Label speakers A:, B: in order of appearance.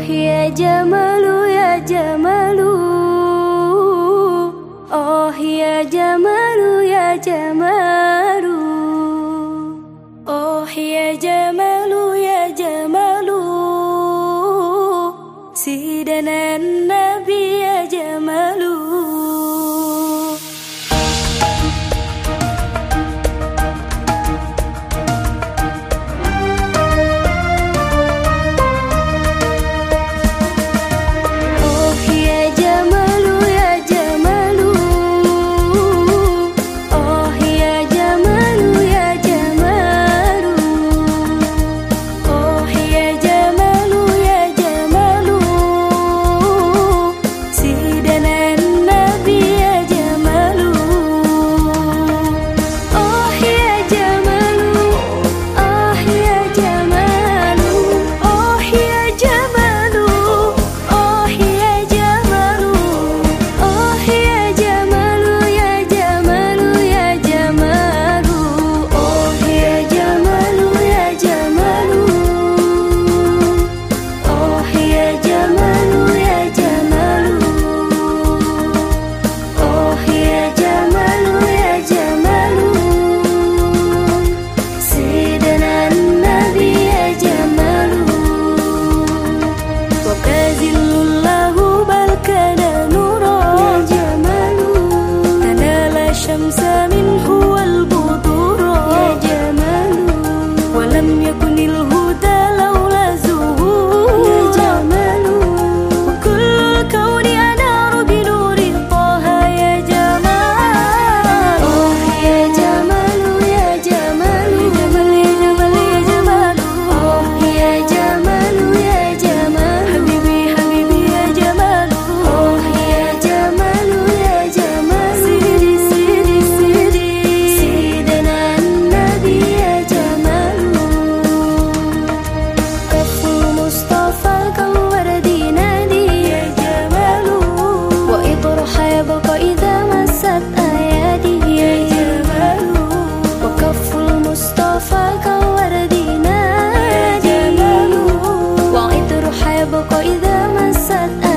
A: ya jamalu oh, ya jamalu Oh ya jamalu ya jamalu Oh ya jamalu ya jamalu Sidanan nabi ya jamalu الشمس من sesat